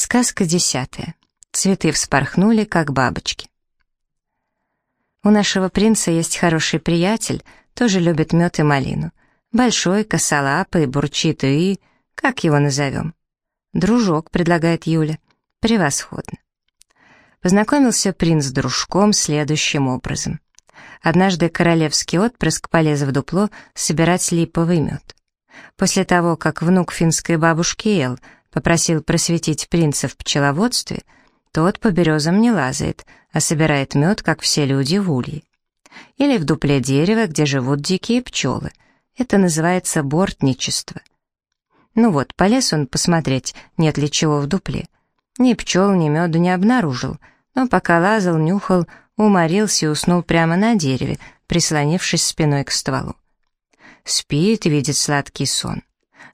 Сказка десятая. Цветы вспорхнули, как бабочки. У нашего принца есть хороший приятель, тоже любит мед и малину. Большой, косолапый, бурчит и... Как его назовем? «Дружок», — предлагает Юля. «Превосходно». Познакомился принц с дружком следующим образом. Однажды королевский отпрыск полез в дупло собирать липовый мед. После того, как внук финской бабушки Эл попросил просветить принца в пчеловодстве, тот по березам не лазает, а собирает мед, как все люди в улье. Или в дупле дерева, где живут дикие пчелы. Это называется бортничество. Ну вот, полез он посмотреть, нет ли чего в дупле. Ни пчел, ни меда не обнаружил, но пока лазал, нюхал, уморился и уснул прямо на дереве, прислонившись спиной к стволу. Спит и видит сладкий сон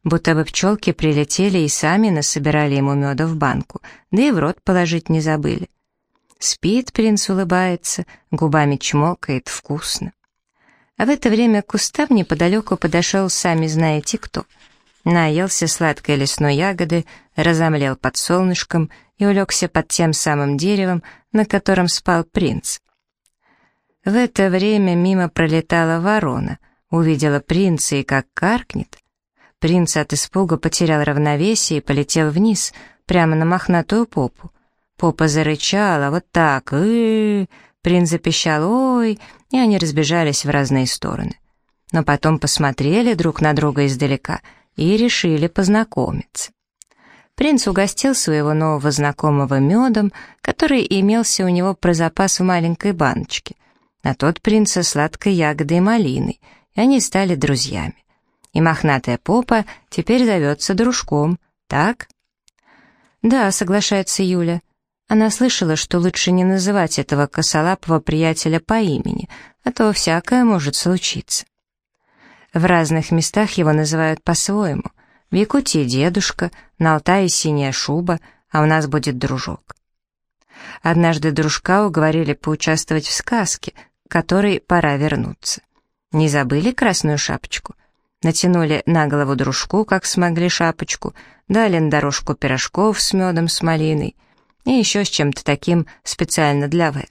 будто бы пчелки прилетели и сами насобирали ему меда в банку, да и в рот положить не забыли. Спит принц, улыбается, губами чмокает, вкусно. А в это время к кустам неподалеку подошел сами знаете кто. Наелся сладкой лесной ягоды, разомлел под солнышком и улегся под тем самым деревом, на котором спал принц. В это время мимо пролетала ворона, увидела принца и как каркнет. Принц от испуга потерял равновесие и полетел вниз, прямо на мохнатую попу. Попа зарычала, вот так, и, Принц запищал «Ой!» и они разбежались в разные стороны. Но потом посмотрели друг на друга издалека и решили познакомиться. Принц угостил своего нового знакомого медом, который имелся у него про запас в маленькой баночке, а тот принца сладкой ягодой и малиной, и они стали друзьями и мохнатая попа теперь зовется дружком, так? Да, соглашается Юля. Она слышала, что лучше не называть этого косолапого приятеля по имени, а то всякое может случиться. В разных местах его называют по-своему. В Якутии дедушка, на Алтае синяя шуба, а у нас будет дружок. Однажды дружка уговорили поучаствовать в сказке, которой пора вернуться. Не забыли красную шапочку? Натянули на голову дружку, как смогли шапочку, дали на дорожку пирожков с медом с малиной и еще с чем-то таким специально для В.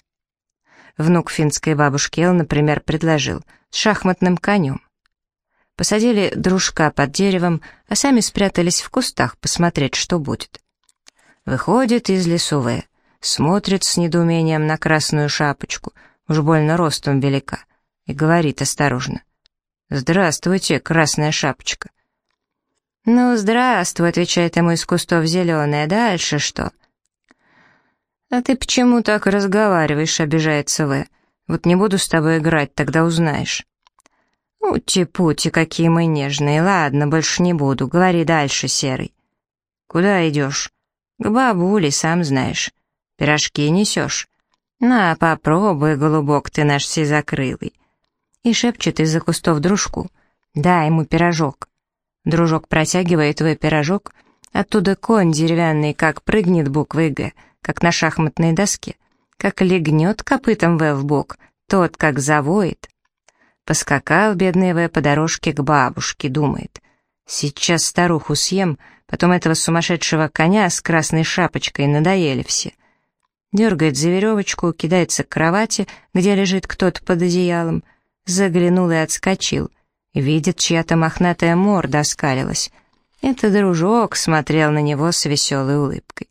Внук финской бабушки Эл, например, предложил с шахматным конем. Посадили дружка под деревом, а сами спрятались в кустах посмотреть, что будет. Выходит из лесу В, смотрит с недоумением на красную шапочку, уж больно ростом велика, и говорит осторожно — «Здравствуйте, красная шапочка». «Ну, здравствуй», — отвечает ему из кустов зеленая. «Дальше что?» «А ты почему так разговариваешь?» — обижается В. «Вот не буду с тобой играть, тогда узнаешь». «Ути-пути, какие мы нежные. Ладно, больше не буду. Говори дальше, Серый». «Куда идешь?» «К бабуле, сам знаешь. Пирожки несешь?» «На, попробуй, голубок ты наш всезакрылый» и шепчет из-за кустов дружку. «Дай ему пирожок». Дружок протягивает твой пирожок, оттуда конь деревянный, как прыгнет буквой «Г», как на шахматной доске, как легнет копытом «В» в бок, тот как завоет. Поскакал бедный В по дорожке к бабушке, думает. Сейчас старуху съем, потом этого сумасшедшего коня с красной шапочкой надоели все. Дергает за веревочку, кидается к кровати, где лежит кто-то под одеялом, заглянул и отскочил. Видит, чья-то мохнатая морда оскалилась. Это дружок смотрел на него с веселой улыбкой.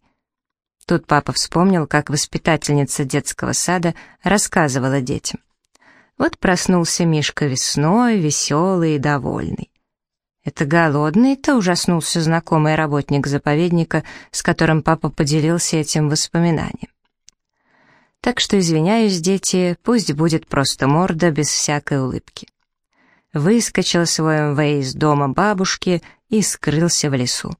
Тут папа вспомнил, как воспитательница детского сада рассказывала детям. Вот проснулся Мишка весной, веселый и довольный. Это голодный-то ужаснулся знакомый работник заповедника, с которым папа поделился этим воспоминанием. Так что извиняюсь, дети, пусть будет просто морда без всякой улыбки. Выскочил своем МВ из дома бабушки и скрылся в лесу.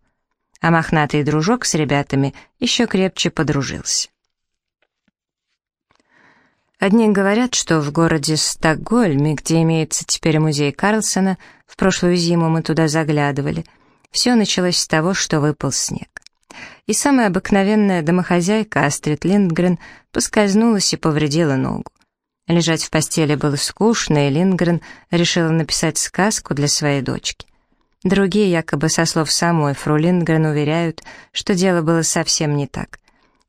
А мохнатый дружок с ребятами еще крепче подружился. Одни говорят, что в городе Стокгольме, где имеется теперь музей Карлсона, в прошлую зиму мы туда заглядывали, все началось с того, что выпал снег и самая обыкновенная домохозяйка Астрид Линдгрен поскользнулась и повредила ногу. Лежать в постели было скучно, и Линдгрен решила написать сказку для своей дочки. Другие, якобы со слов самой фру Линдгрен, уверяют, что дело было совсем не так.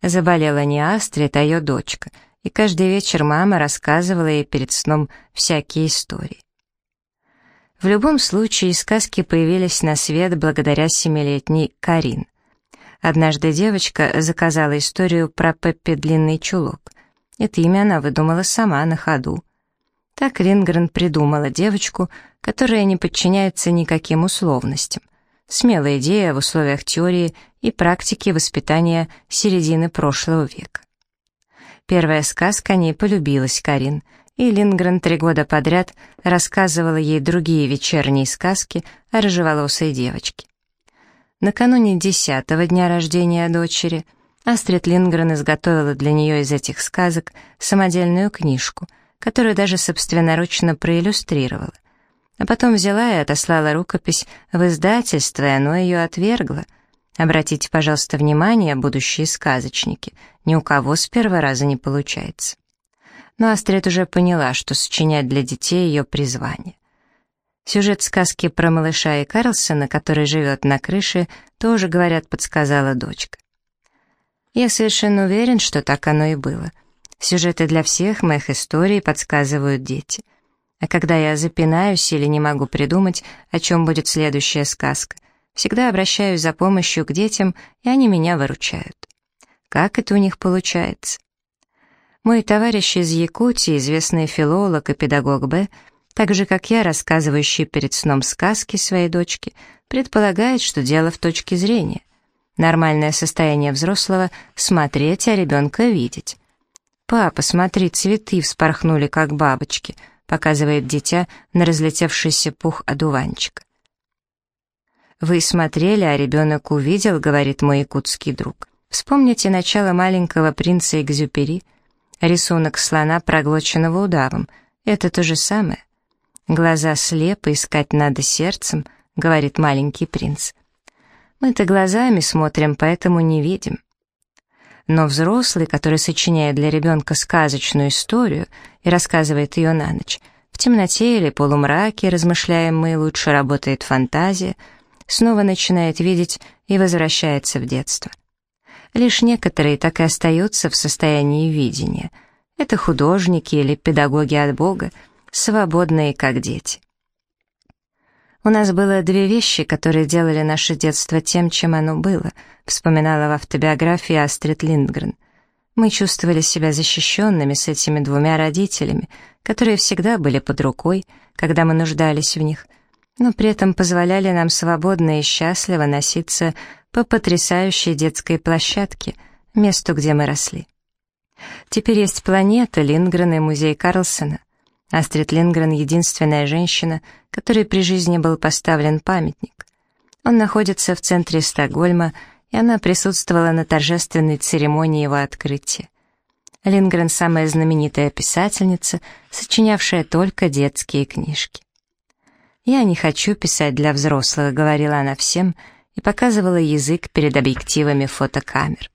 Заболела не Астрид, а ее дочка, и каждый вечер мама рассказывала ей перед сном всякие истории. В любом случае, сказки появились на свет благодаря семилетней Карин. Однажды девочка заказала историю про Пеппи Длинный Чулок. Это имя она выдумала сама на ходу. Так Лингрен придумала девочку, которая не подчиняется никаким условностям. Смелая идея в условиях теории и практики воспитания середины прошлого века. Первая сказка о ней полюбилась Карин, и Лингрен три года подряд рассказывала ей другие вечерние сказки о рыжеволосой девочке. Накануне десятого дня рождения дочери Астрид Лингрен изготовила для нее из этих сказок самодельную книжку, которую даже собственноручно проиллюстрировала а потом взяла и отослала рукопись в издательство, и оно ее отвергло. Обратите, пожалуйста, внимание, будущие сказочники, ни у кого с первого раза не получается. Но Астрид уже поняла, что сочинять для детей ее призвание. Сюжет сказки про малыша и Карлсона, который живет на крыше, тоже, говорят, подсказала дочка. Я совершенно уверен, что так оно и было. Сюжеты для всех моих историй подсказывают дети — а когда я запинаюсь или не могу придумать, о чем будет следующая сказка, всегда обращаюсь за помощью к детям, и они меня выручают. Как это у них получается? Мой товарищ из Якутии, известный филолог и педагог Б, так же, как я, рассказывающий перед сном сказки своей дочке, предполагает, что дело в точке зрения. Нормальное состояние взрослого — смотреть, а ребенка видеть. «Папа, смотри, цветы вспорхнули, как бабочки», показывает дитя на разлетевшийся пух одуванчика. «Вы смотрели, а ребенок увидел», — говорит мой якутский друг. Вспомните начало маленького принца Экзюпери, рисунок слона, проглоченного удавом. Это то же самое. «Глаза слепы, искать надо сердцем», — говорит маленький принц. Мы-то глазами смотрим, поэтому не видим. Но взрослый, который сочиняет для ребенка сказочную историю и рассказывает ее на ночь, в темноте или полумраке, размышляем мы, лучше работает фантазия, снова начинает видеть и возвращается в детство. Лишь некоторые так и остаются в состоянии видения. Это художники или педагоги от Бога, свободные как дети. У нас было две вещи, которые делали наше детство тем, чем оно было, вспоминала в автобиографии Астрид Линдгрен. Мы чувствовали себя защищенными с этими двумя родителями, которые всегда были под рукой, когда мы нуждались в них, но при этом позволяли нам свободно и счастливо носиться по потрясающей детской площадке, месту, где мы росли. Теперь есть планета Линдгрен и музей Карлсона — Астрид Лингрен — единственная женщина, которой при жизни был поставлен памятник. Он находится в центре Стокгольма, и она присутствовала на торжественной церемонии его открытия. Лингрен — самая знаменитая писательница, сочинявшая только детские книжки. «Я не хочу писать для взрослых», — говорила она всем, и показывала язык перед объективами фотокамер.